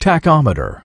tachometer.